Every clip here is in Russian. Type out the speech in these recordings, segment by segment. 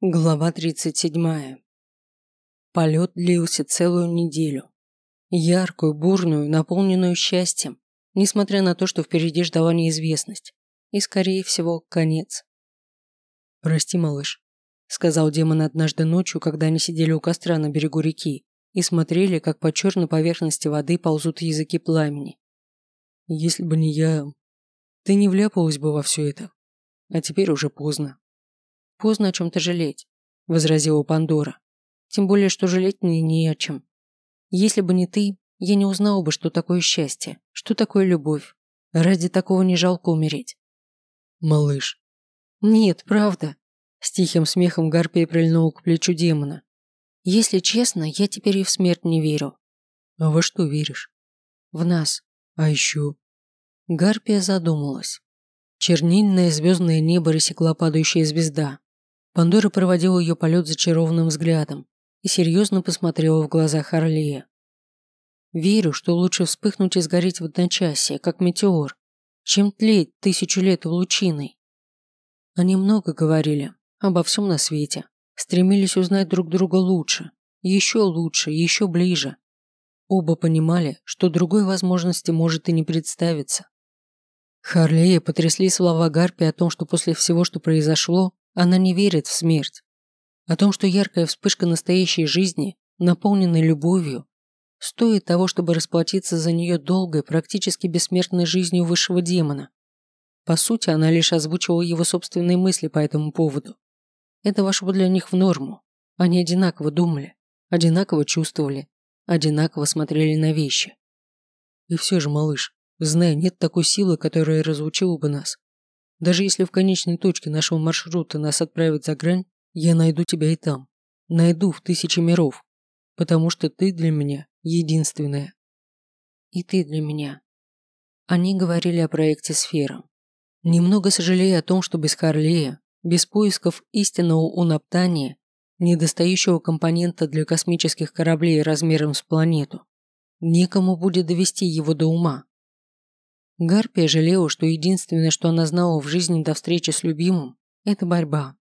Глава 37. Полет длился целую неделю. Яркую, бурную, наполненную счастьем, несмотря на то, что впереди ждала неизвестность. И, скорее всего, конец. «Прости, малыш», — сказал демон однажды ночью, когда они сидели у костра на берегу реки и смотрели, как по черной поверхности воды ползут языки пламени. «Если бы не я, ты не вляпалась бы во все это. А теперь уже поздно». «Поздно о чем-то жалеть», – возразила Пандора. «Тем более, что жалеть мне не о чем. Если бы не ты, я не узнала бы, что такое счастье, что такое любовь. Ради такого не жалко умереть». «Малыш». «Нет, правда». С тихим смехом Гарпия прильнула к плечу демона. «Если честно, я теперь и в смерть не верю». «А во что веришь?» «В нас». «А еще?» Гарпия задумалась. Чернильное звездное небо рассекла падающая звезда. Пандора проводила ее полет зачарованным взглядом и серьезно посмотрела в глаза Харлея. «Верю, что лучше вспыхнуть и сгореть в одночасье, как метеор, чем тлеть тысячу лет в лучиной». Они много говорили обо всем на свете, стремились узнать друг друга лучше, еще лучше, еще ближе. Оба понимали, что другой возможности может и не представиться. Харлея потрясли слова Гарпи о том, что после всего, что произошло, она не верит в смерть. О том, что яркая вспышка настоящей жизни, наполненной любовью, стоит того, чтобы расплатиться за нее долгой, практически бессмертной жизнью высшего демона. По сути, она лишь озвучивала его собственные мысли по этому поводу. Это вошло для них в норму. Они одинаково думали, одинаково чувствовали, одинаково смотрели на вещи. И все же, малыш, зная, нет такой силы, которая разлучила бы нас, даже если в конечной точке нашего маршрута нас отправят за грань, я найду тебя и там. Найду в тысячи миров. Потому что ты для меня единственная. И ты для меня. Они говорили о проекте «Сфера». Немного сожалея о том, что без Харлея, без поисков истинного унаптания, недостающего компонента для космических кораблей размером с планету, некому будет довести его до ума. Гарпия жалела, что единственное, что она знала в жизни до встречи с любимым, это борьба.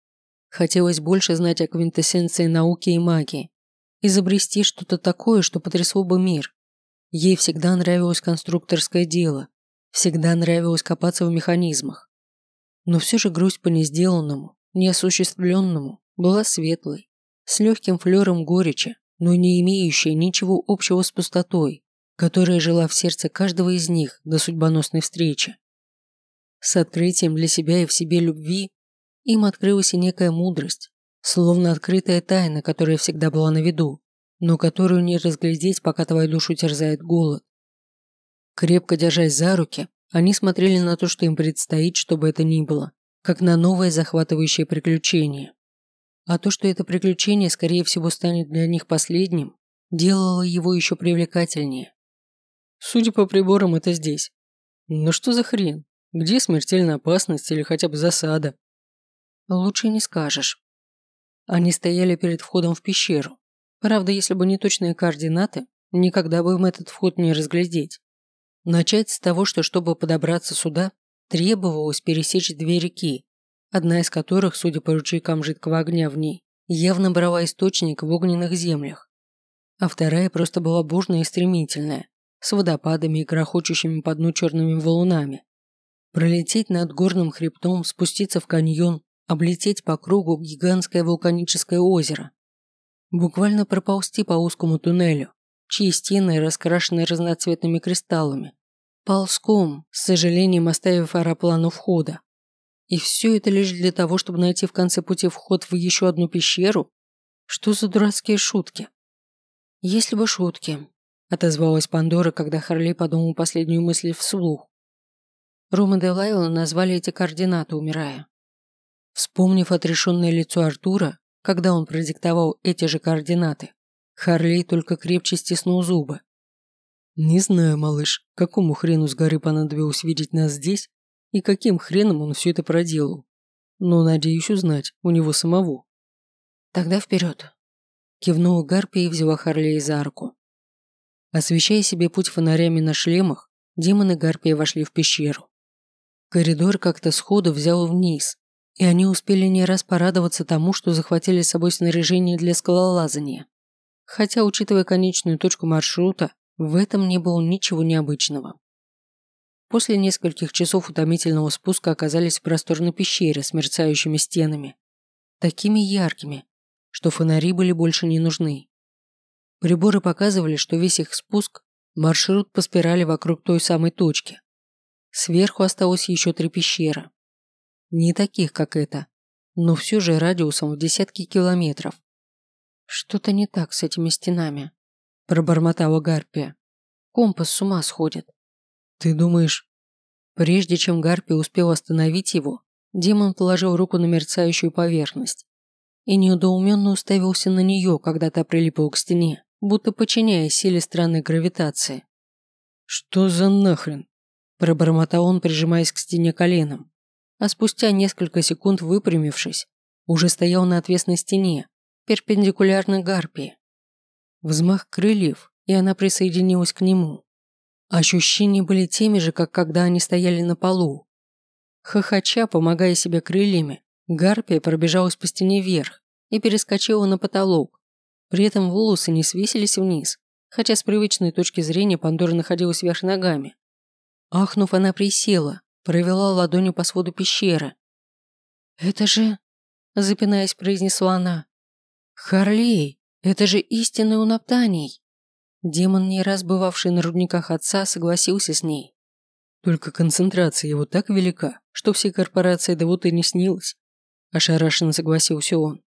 Хотелось больше знать о квинтэссенции науки и магии, изобрести что-то такое, что потрясло бы мир. Ей всегда нравилось конструкторское дело, всегда нравилось копаться в механизмах. Но все же грусть по несделанному, неосуществленному была светлой, с легким флером горечи, но не имеющей ничего общего с пустотой, которая жила в сердце каждого из них до судьбоносной встречи. С открытием для себя и в себе любви им открылась и некая мудрость, словно открытая тайна, которая всегда была на виду, но которую не разглядеть, пока твою душу терзает голод. Крепко держась за руки, они смотрели на то, что им предстоит, чтобы это ни было, как на новое захватывающее приключение. А то, что это приключение, скорее всего, станет для них последним, делало его еще привлекательнее. Судя по приборам, это здесь. Но что за хрен? Где смертельная опасность или хотя бы засада? Лучше не скажешь. Они стояли перед входом в пещеру. Правда, если бы не точные координаты, никогда бы им этот вход не разглядеть. Начать с того, что чтобы подобраться сюда, требовалось пересечь две реки, одна из которых, судя по ручейкам жидкого огня в ней, явно брала источник в огненных землях, а вторая просто была бурная и стремительная, с водопадами и грохочущими по дну черными валунами. Пролететь над горным хребтом, спуститься в каньон, облететь по кругу гигантское вулканическое озеро. Буквально проползти по узкому туннелю, чьи стены раскрашены разноцветными кристаллами. Ползком, с сожалением оставив аэроплан у входа. И все это лишь для того, чтобы найти в конце пути вход в еще одну пещеру? Что за дурацкие шутки? Если бы шутки, отозвалась Пандора, когда Харли подумал последнюю мысль вслух. Рома де Лайла назвали эти координаты, умирая. Вспомнив отрешенное лицо Артура, когда он продиктовал эти же координаты, Харли только крепче стиснул зубы. «Не знаю, малыш, какому хрену с горы понадобилось видеть нас здесь и каким хреном он все это проделал. Но надеюсь узнать у него самого». «Тогда вперед!» Кивнула Гарпия и взяла Харлей за руку. Освещая себе путь фонарями на шлемах, демоны Гарпия вошли в пещеру. Коридор как-то сходу взял вниз, и они успели не раз порадоваться тому, что захватили с собой снаряжение для скалолазания. Хотя, учитывая конечную точку маршрута, в этом не было ничего необычного. После нескольких часов утомительного спуска оказались в просторной пещере с мерцающими стенами, такими яркими, что фонари были больше не нужны. Приборы показывали, что весь их спуск – маршрут по спирали вокруг той самой точки. Сверху осталось еще три пещеры. Не таких, как эта, но все же радиусом в десятки километров. «Что-то не так с этими стенами», – пробормотала Гарпия. «Компас с ума сходит». «Ты думаешь...» Прежде чем Гарпия успел остановить его, демон положил руку на мерцающую поверхность и неудоуменно уставился на нее, когда та прилипла к стене, будто подчиняясь силе странной гравитации. «Что за нахрен?» – пробормотал он, прижимаясь к стене коленом, а спустя несколько секунд выпрямившись, уже стоял на отвесной стене, перпендикулярно Гарпии. Взмах крыльев, и она присоединилась к нему. Ощущения были теми же, как когда они стояли на полу. Хохоча, помогая себе крыльями, Гарпия пробежалась по стене вверх и перескочила на потолок. При этом волосы не свесились вниз, хотя с привычной точки зрения Пандора находилась вверх ногами. Ахнув, она присела, провела ладонью по своду пещеры. «Это же...» – запинаясь, произнесла она. «Харлей, это же истинный унаптаний!» Демон, не раз бывавший на рудниках отца, согласился с ней. Только концентрация его так велика, что всей корпорации да вот и не снилось. Ошарашенно согласился он.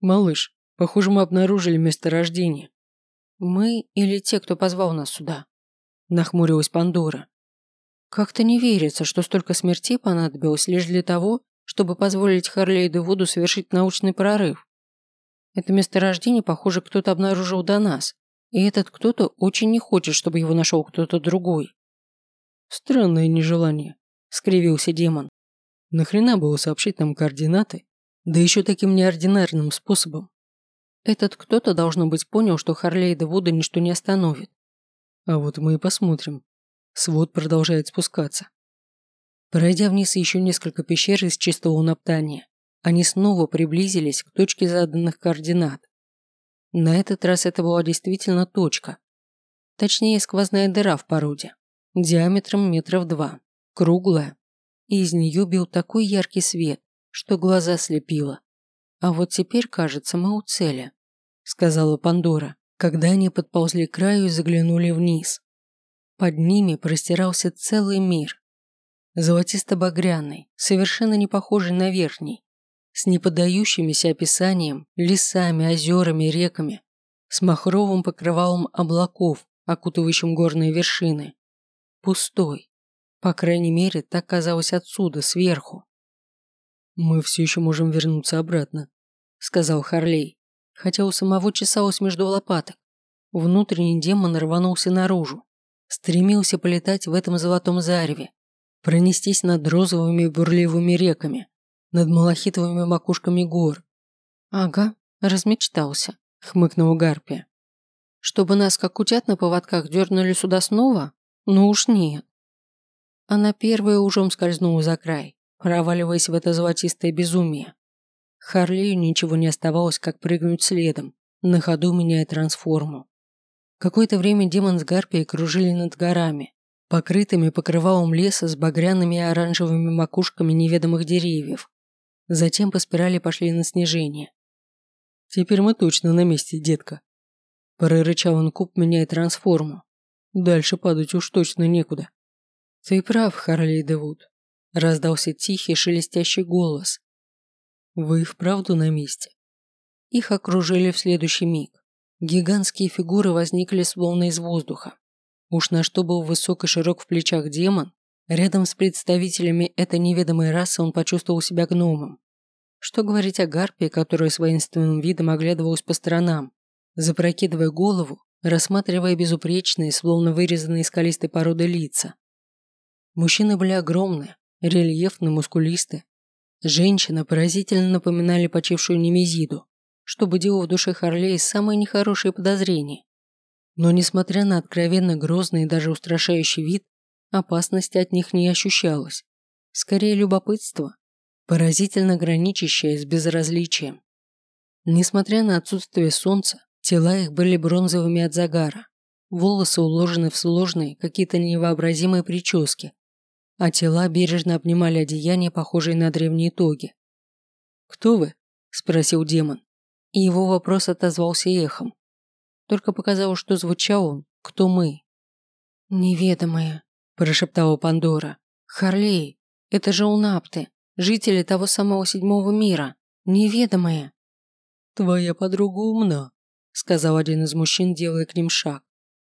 «Малыш, похоже, мы обнаружили месторождение». «Мы или те, кто позвал нас сюда?» Нахмурилась Пандора. «Как-то не верится, что столько смертей понадобилось лишь для того, чтобы позволить Харлейду Вуду совершить научный прорыв. Это месторождение, похоже, кто-то обнаружил до нас, и этот кто-то очень не хочет, чтобы его нашел кто-то другой». «Странное нежелание», — скривился демон. «Нахрена было сообщить нам координаты, да еще таким неординарным способом. Этот кто-то, должно быть, понял, что Харлей и Вуда ничто не остановит. А вот мы и посмотрим. Свод продолжает спускаться. Пройдя вниз еще несколько пещер из чистого наптания, они снова приблизились к точке заданных координат. На этот раз это была действительно точка. Точнее, сквозная дыра в породе, диаметром метров два, круглая, и из нее бил такой яркий свет, что глаза слепило. А вот теперь, кажется, мы у цели, сказала Пандора, когда они подползли к краю и заглянули вниз. Под ними простирался целый мир. Золотисто-багряный, совершенно не похожий на верхний, с неподдающимися описанием, лесами, озерами, реками, с махровым покрывалом облаков, окутывающим горные вершины. Пустой. По крайней мере, так казалось отсюда, сверху. «Мы все еще можем вернуться обратно», — сказал Харлей, хотя у самого чесалось между лопаток. Внутренний демон рванулся наружу, стремился полетать в этом золотом зареве, пронестись над розовыми бурливыми реками, над малахитовыми макушками гор. «Ага, размечтался», — хмыкнула Гарпия. «Чтобы нас, как утят на поводках, дернули сюда снова? Ну уж нет». Она первая ужом скользнула за край, проваливаясь в это золотистое безумие. Харлею ничего не оставалось, как прыгнуть следом, на ходу меняя трансформу. Какое-то время демон с Гарпией кружили над горами, покрытыми покрывалом леса с багряными и оранжевыми макушками неведомых деревьев. Затем по спирали пошли на снижение. «Теперь мы точно на месте, детка», – прорычал он куб, меняя трансформу. «Дальше падать уж точно некуда». «Ты прав, Харлей Девуд. Раздался тихий шелестящий голос. Вы вправду на месте? Их окружили в следующий миг. Гигантские фигуры возникли словно из воздуха. Уж на что был высок и широк в плечах демон, рядом с представителями этой неведомой расы он почувствовал себя гномом. Что говорить о гарпии, которая с воинственным видом оглядывалась по сторонам, запрокидывая голову, рассматривая безупречные, словно вырезанные из скалистой породы лица. Мужчины были огромные, рельефны, мускулисты. Женщины поразительно напоминали почившую Немезиду, что будило в душе Харлей самые нехорошие подозрения. Но несмотря на откровенно грозный и даже устрашающий вид, опасности от них не ощущалось. Скорее любопытство. поразительно граничащее с безразличием. Несмотря на отсутствие солнца, тела их были бронзовыми от загара, волосы уложены в сложные, какие-то невообразимые прически, а тела бережно обнимали одеяния, похожие на древние тоги. «Кто вы?» – спросил демон, и его вопрос отозвался эхом. Только показалось, что звучал он «Кто мы?». «Неведомые», – прошептала Пандора. «Харлей, это же унапты, жители того самого седьмого мира, неведомые». «Твоя подруга умна», – сказал один из мужчин, делая к ним шаг.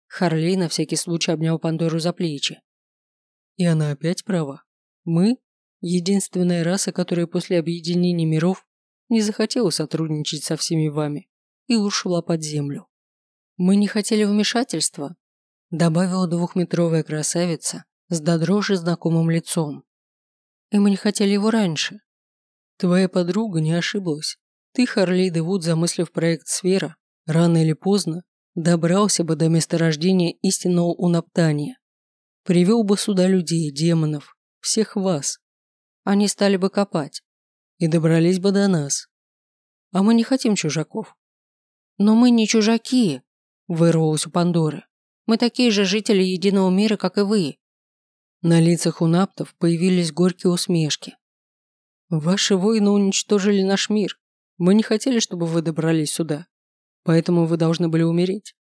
Харлей на всякий случай обнял Пандору за плечи. И она опять права. Мы – единственная раса, которая после объединения миров не захотела сотрудничать со всеми вами и ушла под землю. Мы не хотели вмешательства, добавила двухметровая красавица с до знакомым лицом. И мы не хотели его раньше. Твоя подруга не ошиблась. Ты, Харлей Девуд, замыслив проект «Сфера», рано или поздно добрался бы до месторождения истинного унаптания. Привел бы сюда людей, демонов, всех вас. Они стали бы копать и добрались бы до нас. А мы не хотим чужаков. Но мы не чужаки, вырвалось у Пандоры. Мы такие же жители единого мира, как и вы. На лицах у наптов появились горькие усмешки. Ваши воины уничтожили наш мир. Мы не хотели, чтобы вы добрались сюда. Поэтому вы должны были умереть.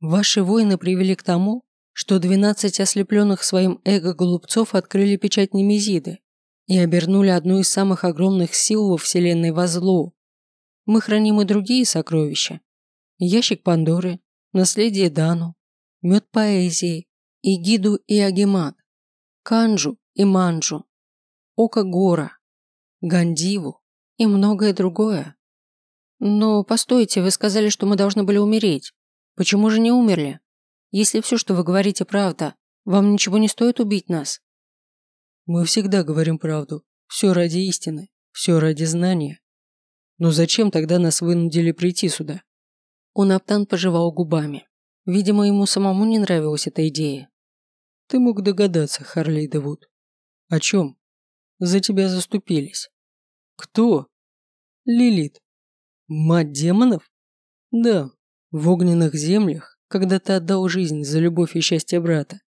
Ваши воины привели к тому, что двенадцать ослепленных своим эго голубцов открыли печать Немезиды и обернули одну из самых огромных сил во Вселенной во зло. Мы храним и другие сокровища. Ящик Пандоры, наследие Дану, мед поэзии, Игиду и Агемат, Канджу и Манджу, Око Гора, Гандиву и многое другое. Но постойте, вы сказали, что мы должны были умереть. Почему же не умерли? Если все, что вы говорите, правда, вам ничего не стоит убить нас?» «Мы всегда говорим правду. Все ради истины, все ради знания. Но зачем тогда нас вынудили прийти сюда?» Унаптан пожевал губами. Видимо, ему самому не нравилась эта идея. «Ты мог догадаться, Харлей Девуд. О чем? За тебя заступились. Кто? Лилит. Мать демонов? Да, в огненных землях когда ты отдал жизнь за любовь и счастье брата.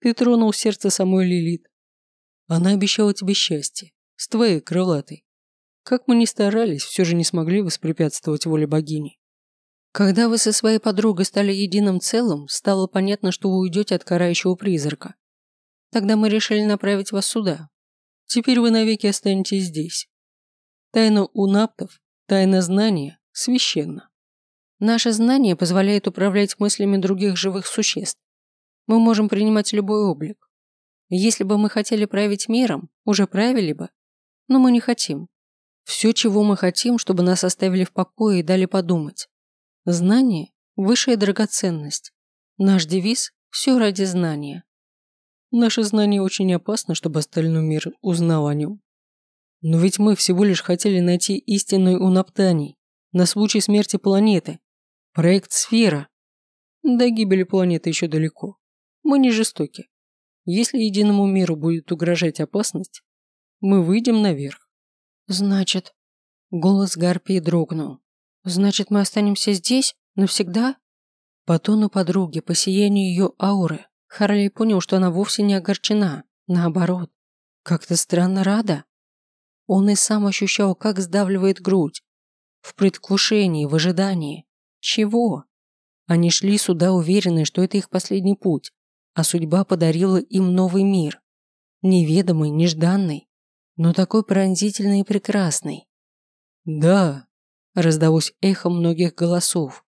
Ты тронул сердце самой Лилит. Она обещала тебе счастье, с твоей крылатой. Как мы ни старались, все же не смогли воспрепятствовать воле богини. Когда вы со своей подругой стали единым целым, стало понятно, что вы уйдете от карающего призрака. Тогда мы решили направить вас сюда. Теперь вы навеки останетесь здесь. Тайна унаптов, тайна знания священна. Наше знание позволяет управлять мыслями других живых существ. Мы можем принимать любой облик. Если бы мы хотели править миром, уже правили бы. Но мы не хотим. Все, чего мы хотим, чтобы нас оставили в покое и дали подумать. Знание – высшая драгоценность. Наш девиз – все ради знания. Наше знание очень опасно, чтобы остальной мир узнал о нем. Но ведь мы всего лишь хотели найти истинную унаптаний на случай смерти планеты, Проект «Сфера». До гибели планеты еще далеко. Мы не жестоки. Если единому миру будет угрожать опасность, мы выйдем наверх. Значит, голос Гарпии дрогнул. Значит, мы останемся здесь навсегда? По тону подруги, по сиянию ее ауры, Харли понял, что она вовсе не огорчена. Наоборот, как-то странно рада. Он и сам ощущал, как сдавливает грудь. В предвкушении, в ожидании. Чего? Они шли сюда уверенные, что это их последний путь, а судьба подарила им новый мир. Неведомый, нежданный, но такой пронзительный и прекрасный. «Да», – раздалось эхо многих голосов.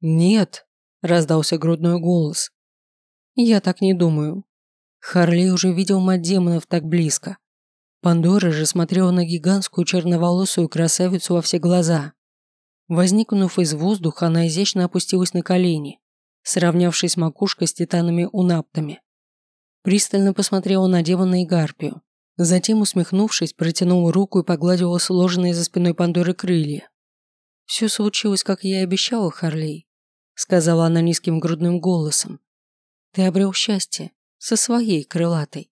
«Нет», – раздался грудной голос. «Я так не думаю». Харли уже видел мать демонов так близко. Пандора же смотрела на гигантскую черноволосую красавицу во все глаза. Возникнув из воздуха, она изящно опустилась на колени, сравнявшись макушкой с титанами унаптами. Пристально посмотрела на демона и гарпию. Затем, усмехнувшись, протянула руку и погладила сложенные за спиной Пандоры крылья. «Все случилось, как я и обещала, Харлей», сказала она низким грудным голосом. «Ты обрел счастье со своей крылатой».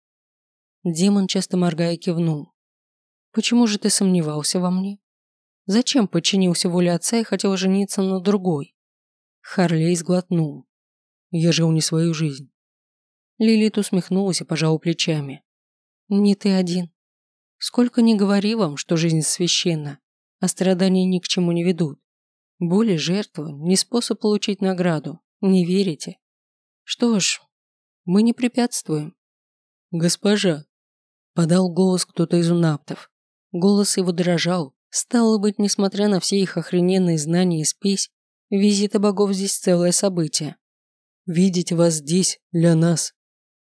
Демон, часто моргая, кивнул. Почему же ты сомневался во мне? Зачем подчинился воле отца и хотел жениться на другой? Харлей сглотнул. Я жил не свою жизнь. Лилит усмехнулась и пожала плечами. Не ты один. Сколько ни говори вам, что жизнь священна, а страдания ни к чему не ведут. Боли жертвы не способ получить награду. Не верите? Что ж, мы не препятствуем. Госпожа, подал голос кто-то из унаптов. Голос его дрожал. Стало быть, несмотря на все их охрененные знания и спесь, визиты богов здесь целое событие. Видеть вас здесь для нас.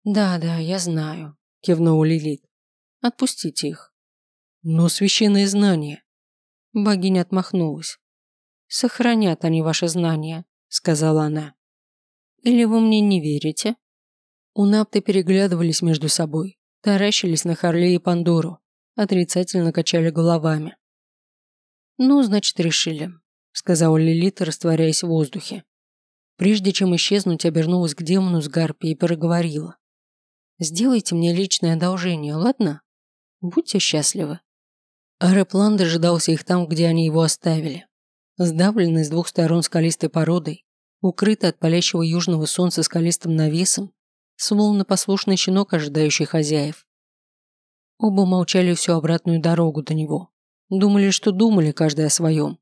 Да, да, я знаю, кивнул Лилит. Отпустите их. Но священные знания. Богиня отмахнулась. Сохранят они ваши знания, сказала она. Или вы мне не верите? Унапты переглядывались между собой, таращились на Харле и Пандору, отрицательно качали головами. «Ну, значит, решили», — сказала Лилит, растворяясь в воздухе. Прежде чем исчезнуть, обернулась к демону с гарпией и проговорила. «Сделайте мне личное одолжение, ладно? Будьте счастливы». Аэроплан дожидался их там, где они его оставили. Сдавленный с двух сторон скалистой породой, укрытый от палящего южного солнца скалистым навесом, словно послушный щенок, ожидающий хозяев. Оба молчали всю обратную дорогу до него. Думали, что думали каждый о своем.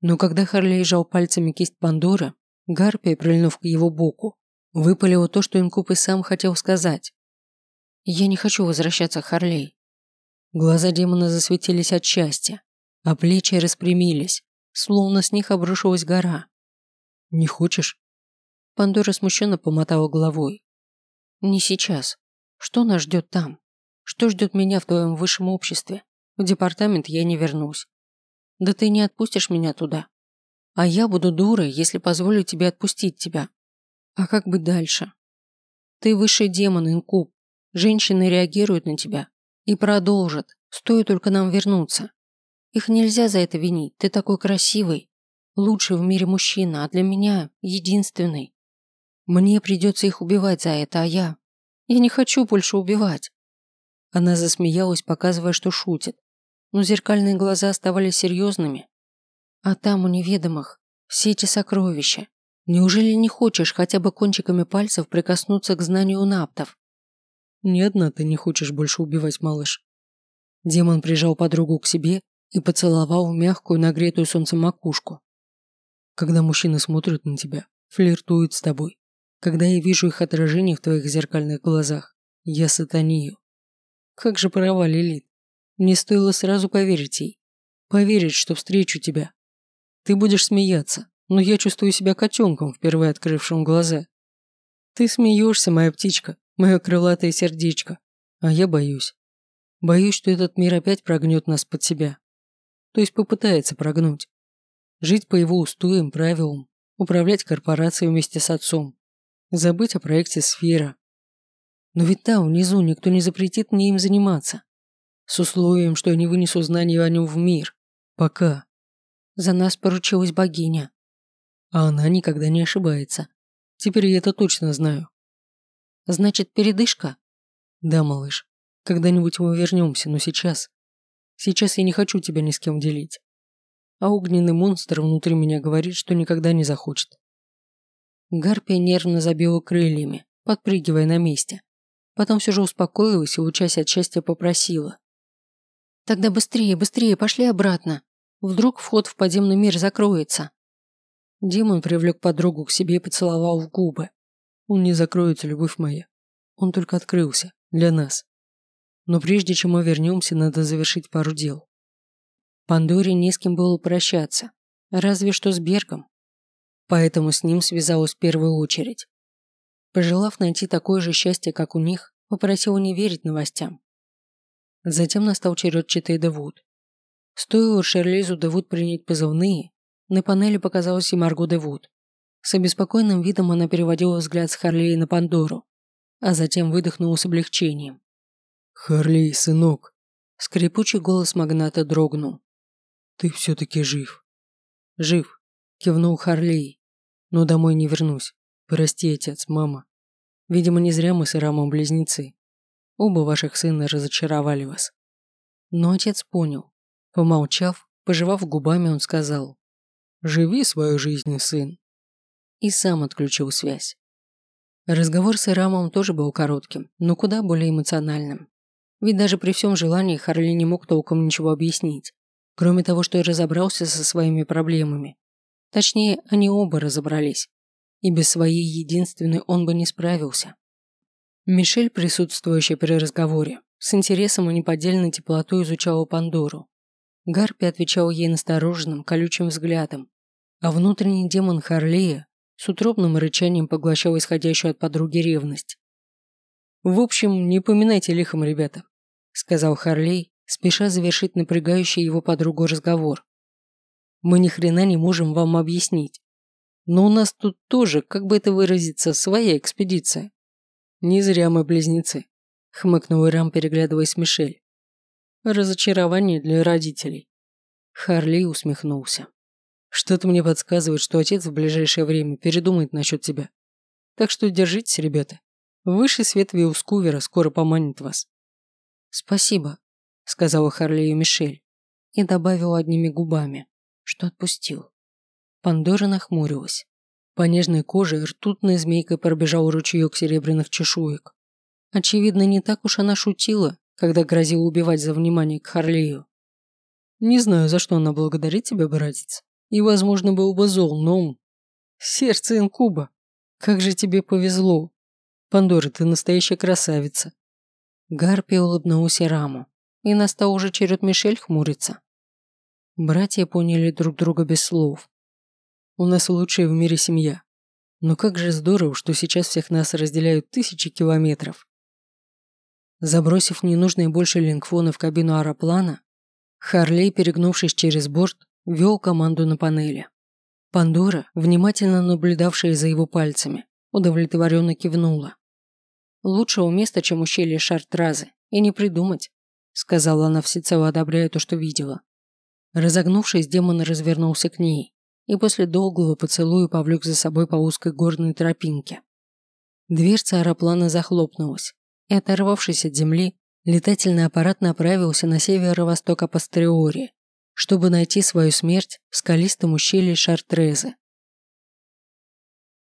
Но когда Харлей жал пальцами кисть Пандоры, Гарпия, прильнув к его боку, выпалила то, что Инкуб и сам хотел сказать. «Я не хочу возвращаться, Харлей». Глаза демона засветились от счастья, а плечи распрямились, словно с них обрушилась гора. «Не хочешь?» Пандора смущенно помотала головой. «Не сейчас. Что нас ждет там?» Что ждет меня в твоем высшем обществе? В департамент я не вернусь. Да ты не отпустишь меня туда. А я буду дурой, если позволю тебе отпустить тебя. А как быть дальше? Ты высший демон, инкуб. Женщины реагируют на тебя. И продолжат, стоит только нам вернуться. Их нельзя за это винить, ты такой красивый. Лучший в мире мужчина, а для меня единственный. Мне придется их убивать за это, а я... Я не хочу больше убивать. Она засмеялась, показывая, что шутит. Но зеркальные глаза оставались серьезными. А там у неведомых все эти сокровища. Неужели не хочешь хотя бы кончиками пальцев прикоснуться к знанию наптов? Ни одна ты не хочешь больше убивать, малыш. Демон прижал подругу к себе и поцеловал мягкую, нагретую солнцем макушку. Когда мужчины смотрят на тебя, флиртуют с тобой, когда я вижу их отражение в твоих зеркальных глазах, я сатанию. Как же права Лилит. Мне стоило сразу поверить ей. Поверить, что встречу тебя. Ты будешь смеяться, но я чувствую себя котенком, впервые открывшим глаза. Ты смеешься, моя птичка, мое крылатое сердечко. А я боюсь. Боюсь, что этот мир опять прогнет нас под себя. То есть попытается прогнуть. Жить по его устоям, правилам, управлять корпорацией вместе с отцом. Забыть о проекте «Сфера», но ведь там, внизу, никто не запретит мне им заниматься. С условием, что я не вынесу знания о нем в мир. Пока. За нас поручилась богиня. А она никогда не ошибается. Теперь я это точно знаю. Значит, передышка? Да, малыш. Когда-нибудь мы вернемся, но сейчас... Сейчас я не хочу тебя ни с кем делить. А огненный монстр внутри меня говорит, что никогда не захочет. Гарпия нервно забила крыльями, подпрыгивая на месте. Потом все же успокоилась и, учась от счастья, попросила. «Тогда быстрее, быстрее, пошли обратно. Вдруг вход в подземный мир закроется». Димон привлек подругу к себе и поцеловал в губы. «Он не закроется, любовь моя. Он только открылся. Для нас. Но прежде чем мы вернемся, надо завершить пару дел». Пандоре не с кем было прощаться. Разве что с Бергом. Поэтому с ним связалась в первую очередь. Пожелав найти такое же счастье, как у них, попросила не верить новостям. Затем настал черед Читы Девуд. Стоило Шерлизу Девуд принять позывные, на панели показалась и Марго Девуд. С обеспокоенным видом она переводила взгляд с Харлей на Пандору, а затем выдохнула с облегчением. «Харлей, сынок!» Скрипучий голос магната дрогнул. «Ты все-таки жив». «Жив», кивнул Харлей. «Но домой не вернусь. Прости, отец, мама. Видимо, не зря мы с Ирамом близнецы. Оба ваших сына разочаровали вас. Но отец понял. Помолчав, пожевав губами, он сказал «Живи свою жизнь, сын». И сам отключил связь. Разговор с Ирамом тоже был коротким, но куда более эмоциональным. Ведь даже при всем желании Харли не мог толком ничего объяснить, кроме того, что и разобрался со своими проблемами. Точнее, они оба разобрались, и без своей единственной он бы не справился. Мишель, присутствующая при разговоре, с интересом и неподдельной теплотой изучала Пандору. Гарпи отвечал ей настороженным, колючим взглядом, а внутренний демон Харлея с утробным рычанием поглощал исходящую от подруги ревность. «В общем, не поминайте лихом, ребята», – сказал Харлей, спеша завершить напрягающий его подругу разговор. «Мы ни хрена не можем вам объяснить. Но у нас тут тоже, как бы это выразиться, своя экспедиция. Не зря мы близнецы», – хмыкнул Ирам, переглядываясь с Мишель. «Разочарование для родителей». Харлей усмехнулся. Что-то мне подсказывает, что отец в ближайшее время передумает насчет тебя. Так что держитесь, ребята. Высший свет Виускувера скоро поманит вас. Спасибо, сказала Харлею Мишель и добавила одними губами, что отпустил. Пандора нахмурилась. По нежной коже ртутной змейкой пробежал ручеек серебряных чешуек. Очевидно, не так уж она шутила, когда грозила убивать за внимание к Харлею. Не знаю, за что она благодарит тебя, братец, и, возможно, был бы зол, но... Сердце инкуба. Как же тебе повезло. Пандора, ты настоящая красавица. Гарпи улыбнулся Раму, и настал уже черед Мишель хмуриться. Братья поняли друг друга без слов. У нас лучшая в мире семья. Но как же здорово, что сейчас всех нас разделяют тысячи километров. Забросив ненужные больше лингфоны в кабину аэроплана, Харлей, перегнувшись через борт, вел команду на панели. Пандора, внимательно наблюдавшая за его пальцами, удовлетворенно кивнула. «Лучшего места, чем ущелье Шартразы, и не придумать», сказала она всецело одобряя то, что видела. Разогнувшись, демон развернулся к ней и после долгого поцелуя повлек за собой по узкой горной тропинке. Дверца аэроплана захлопнулась, и, оторвавшись от земли, летательный аппарат направился на северо-восток Апастериори, чтобы найти свою смерть в скалистом ущелье Шартрезы.